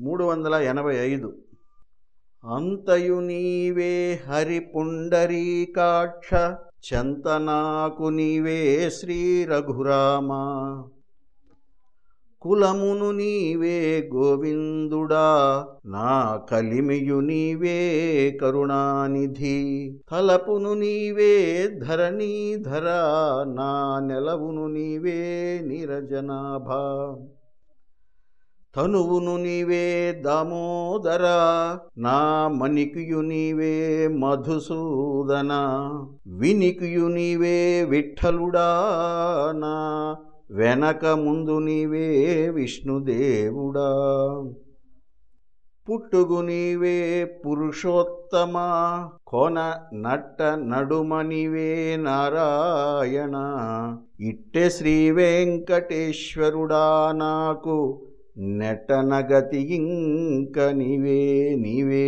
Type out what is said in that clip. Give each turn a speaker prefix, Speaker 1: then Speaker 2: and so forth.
Speaker 1: మూడు వందల ఎనభై ఐదు. అంతయు నీవే హరి పుండరీకాక్ష చెంతనాకు నీవే శ్రీ రఘురామ. కులమును నీవే గోవిందుడా నా కలిమియు నీవే కరుణానిధి. తలపును నీవే ధరణీధరా నా నెలవును నీవే నిరజనాభా. తనువును నీవే దామోదర నా మణికియు నీవే మధుసూదన వినికియు నీవే విఠలుడా నా వెనక ముందు నీవే విష్ణుదేవుడా. పుట్టుగు నీవే పురుషోత్తమ కొన నట్ట నడుమ నీవే నారాయణ ఇట్టె శ్రీ వెంకటేశ్వరుడా నాకు నెటనగతి ఇంక నీవే నీవే